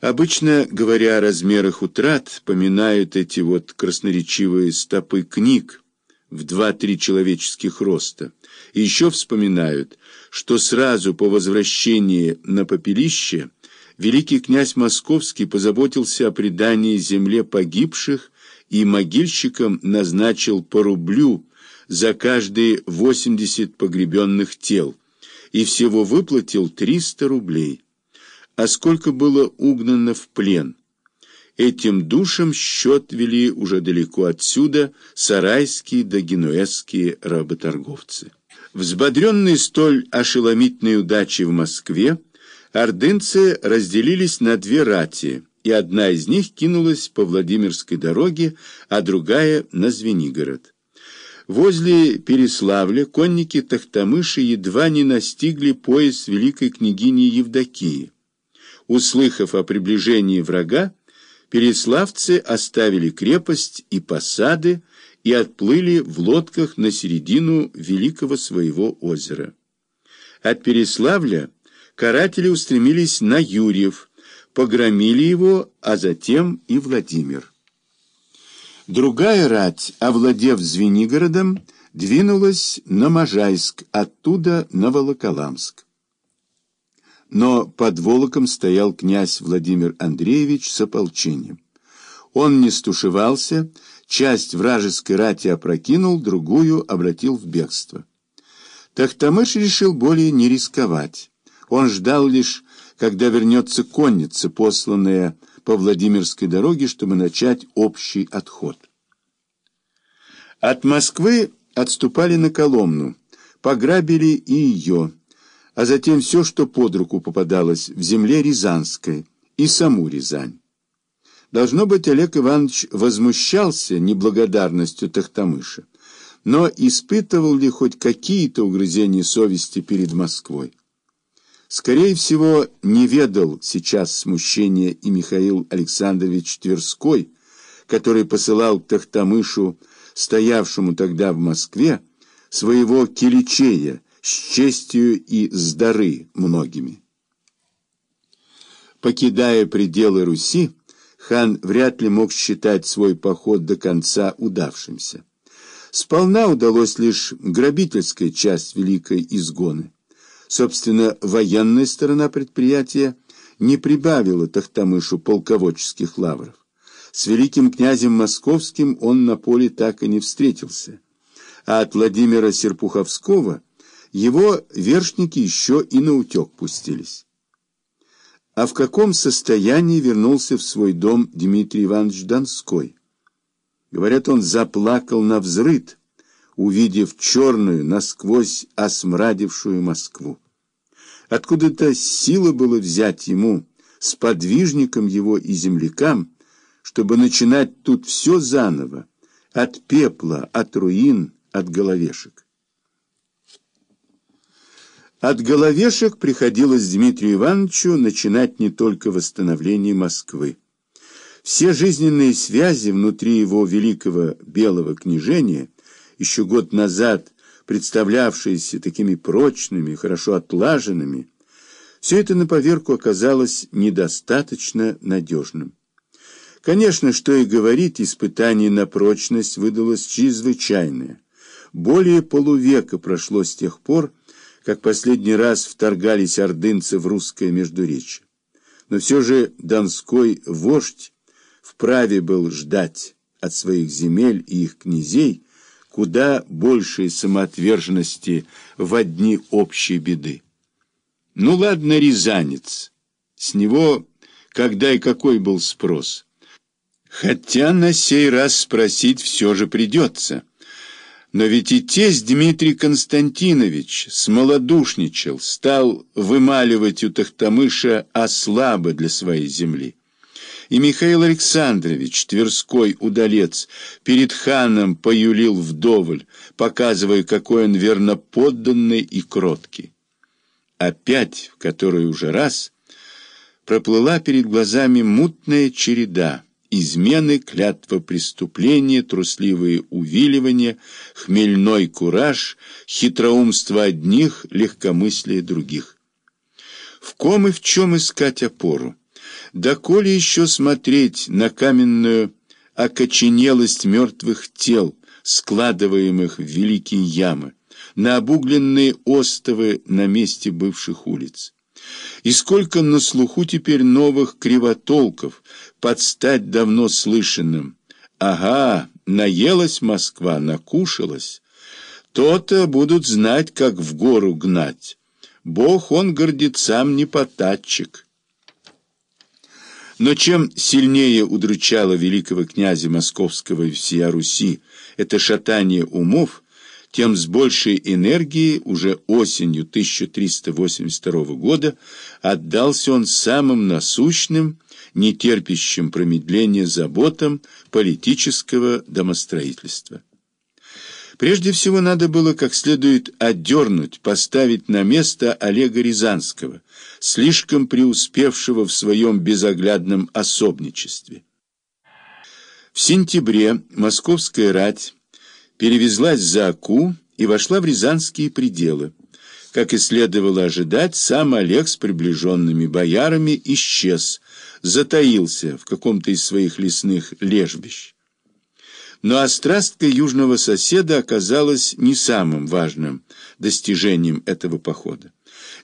Обычно, говоря о размерах утрат, поминают эти вот красноречивые стопы книг в два-три человеческих роста. И еще вспоминают, что сразу по возвращении на попелище великий князь Московский позаботился о предании земле погибших и могильщикам назначил по рублю за каждые 80 погребенных тел и всего выплатил 300 рублей а сколько было угнано в плен. Этим душам счет вели уже далеко отсюда сарайские да генуэзские работорговцы. Взбодренные столь ошеломительной удачей в Москве, ордынцы разделились на две рати, и одна из них кинулась по Владимирской дороге, а другая — на Звенигород. Возле Переславля конники Тахтамыши едва не настигли пояс великой княгини Евдокии. Услыхав о приближении врага, переславцы оставили крепость и посады и отплыли в лодках на середину великого своего озера. От Переславля каратели устремились на Юрьев, погромили его, а затем и Владимир. Другая рать, овладев Звенигородом, двинулась на Можайск, оттуда на Волоколамск. Но под Волоком стоял князь Владимир Андреевич с ополчением. Он не стушевался, часть вражеской рати опрокинул, другую обратил в бегство. Тахтамыш решил более не рисковать. Он ждал лишь, когда вернется конница, посланная по Владимирской дороге, чтобы начать общий отход. От Москвы отступали на Коломну, пограбили и ее, а затем все, что под руку попадалось в земле Рязанской и саму Рязань. Должно быть, Олег Иванович возмущался неблагодарностью Тахтамыша, но испытывал ли хоть какие-то угрызения совести перед Москвой? Скорее всего, не ведал сейчас смущения и Михаил Александрович Тверской, который посылал к Тахтамышу, стоявшему тогда в Москве, своего киличея, с честью и с дары многими. Покидая пределы Руси, хан вряд ли мог считать свой поход до конца удавшимся. Сполна удалось лишь грабительская часть великой изгоны. Собственно, военная сторона предприятия не прибавила Тахтамышу полководческих лавров. С великим князем московским он на поле так и не встретился. А от Владимира Серпуховского – его вершники еще и на утек пустились. А в каком состоянии вернулся в свой дом Дмитрий Иванович Донской? Говорят, он заплакал на взрыд, увидев черную, насквозь осмрадившую Москву. Откуда-то сила было взять ему, с подвижником его и землякам, чтобы начинать тут все заново, от пепла, от руин, от головешек. От головешек приходилось Дмитрию Ивановичу начинать не только восстановление Москвы. Все жизненные связи внутри его великого белого княжения, еще год назад представлявшиеся такими прочными, хорошо отлаженными, все это на поверку оказалось недостаточно надежным. Конечно, что и говорить, испытание на прочность выдалось чрезвычайное. Более полувека прошло с тех пор, как последний раз вторгались ордынцы в русское междуречье. Но все же донской вождь вправе был ждать от своих земель и их князей куда большей самоотверженности в одни общей беды. Ну ладно, рязанец, с него когда и какой был спрос. Хотя на сей раз спросить все же придется. Но ведь и тесть Дмитрий Константинович смолодушничал, стал вымаливать у Тахтамыша ослабы для своей земли. И Михаил Александрович, Тверской удалец, перед ханом поюлил вдоволь, показывая, какой он верно подданный и кроткий. Опять, в который уже раз, проплыла перед глазами мутная череда, измены, клятва преступления, трусливые увиливания, хмельной кураж, хитроумство одних, легкомыслие других. В ком и в чем искать опору? Доколе еще смотреть на каменную окоченелость мертвых тел, складываемых в великие ямы, на обугленные остовы на месте бывших улиц? И сколько на слуху теперь новых кривотолков, под стать давно слышанным. Ага, наелась Москва, накушалась. То-то будут знать, как в гору гнать. Бог он гордецам не потатчик. Но чем сильнее удручало великого князя Московского и всея Руси это шатание умов, тем с большей энергией уже осенью 1382 года отдался он самым насущным, нетерпящим промедления заботам политического домостроительства. Прежде всего надо было как следует отдернуть, поставить на место Олега Рязанского, слишком преуспевшего в своем безоглядном особничестве. В сентябре московская рать перевезлась за Аку и вошла в рязанские пределы. Как и следовало ожидать, сам Олег с приближенными боярами исчез, затаился в каком-то из своих лесных лежбищ. Но острастка южного соседа оказалась не самым важным достижением этого похода.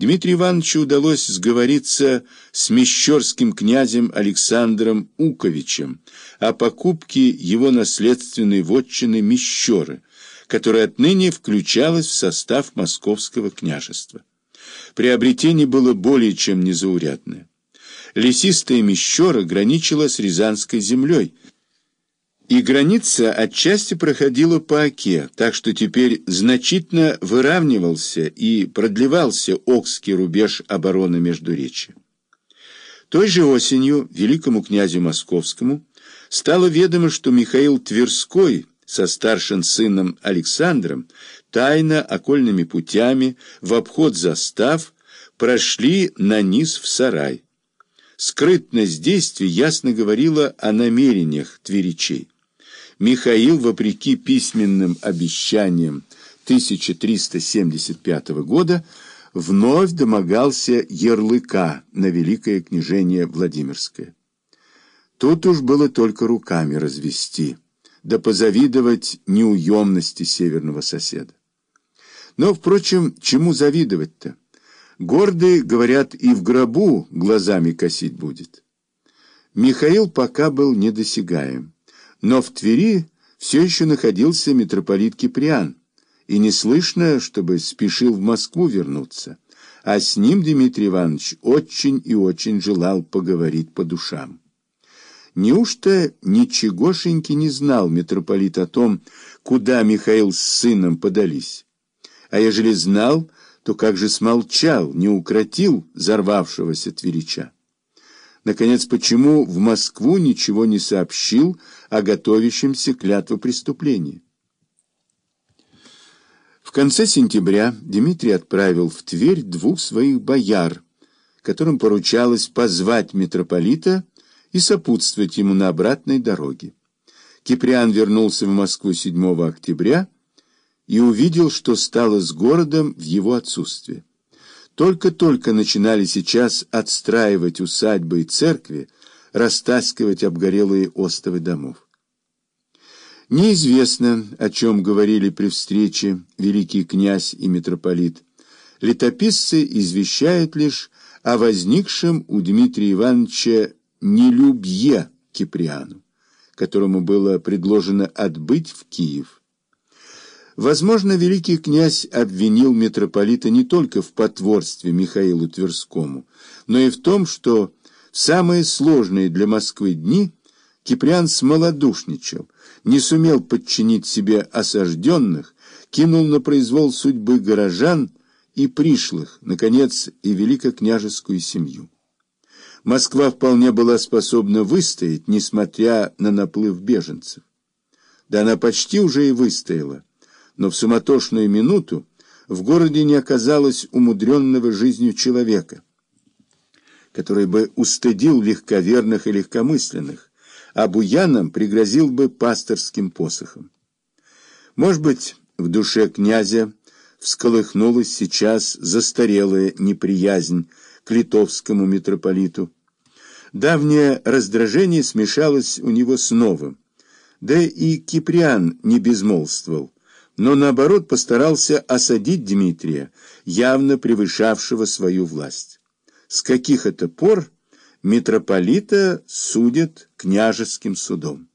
Дмитрию Ивановичу удалось сговориться с мещерским князем Александром Уковичем о покупке его наследственной вотчины Мещеры, которая отныне включалась в состав московского княжества. Приобретение было более чем незаурядное. Лесистая Мещера граничила с Рязанской землей, и граница отчасти проходила по Оке, так что теперь значительно выравнивался и продлевался Окский рубеж обороны Междуречия. Той же осенью великому князю Московскому стало ведомо, что Михаил Тверской со старшим сыном Александром тайно окольными путями в обход застав прошли на низ в сарай. Скрытность действий ясно говорила о намерениях тверичей. Михаил, вопреки письменным обещаниям 1375 года, вновь домогался ярлыка на Великое княжение Владимирское. Тут уж было только руками развести, да позавидовать неуемности северного соседа. Но, впрочем, чему завидовать-то? Гордый, говорят, и в гробу глазами косить будет. Михаил пока был недосягаем. Но в Твери все еще находился митрополит Киприан, и не слышно, чтобы спешил в Москву вернуться, а с ним Дмитрий Иванович очень и очень желал поговорить по душам. Неужто ничегошеньки не знал митрополит о том, куда Михаил с сыном подались? А ежели знал, то как же смолчал, не укротил взорвавшегося тверича? Наконец, почему в Москву ничего не сообщил о готовящемся клятвопреступлении? В конце сентября Дмитрий отправил в Тверь двух своих бояр, которым поручалось позвать митрополита и сопутствовать ему на обратной дороге. Киприан вернулся в Москву 7 октября и увидел, что стало с городом в его отсутствие. Только-только начинали сейчас отстраивать усадьбы и церкви, растаскивать обгорелые остовы домов. Неизвестно, о чем говорили при встрече великий князь и митрополит. Летописцы извещают лишь о возникшем у Дмитрия Ивановича нелюбье Киприану, которому было предложено отбыть в Киев. Возможно, великий князь обвинил митрополита не только в потворстве Михаилу Тверскому, но и в том, что в самые сложные для Москвы дни Киприан смолодушничал, не сумел подчинить себе осажденных, кинул на произвол судьбы горожан и пришлых, наконец, и великокняжескую семью. Москва вполне была способна выстоять, несмотря на наплыв беженцев. Да она почти уже и выстояла но в суматошную минуту в городе не оказалось умудренного жизнью человека, который бы устыдил легковерных и легкомысленных, а буянам пригрозил бы пасторским посохом. Может быть, в душе князя всколыхнулась сейчас застарелая неприязнь к литовскому митрополиту, Давнее раздражение смешалось у него с новым. Да и Киприан не безмолвствовал, но наоборот постарался осадить Дмитрия, явно превышавшего свою власть. С каких это пор митрополита судят княжеским судом?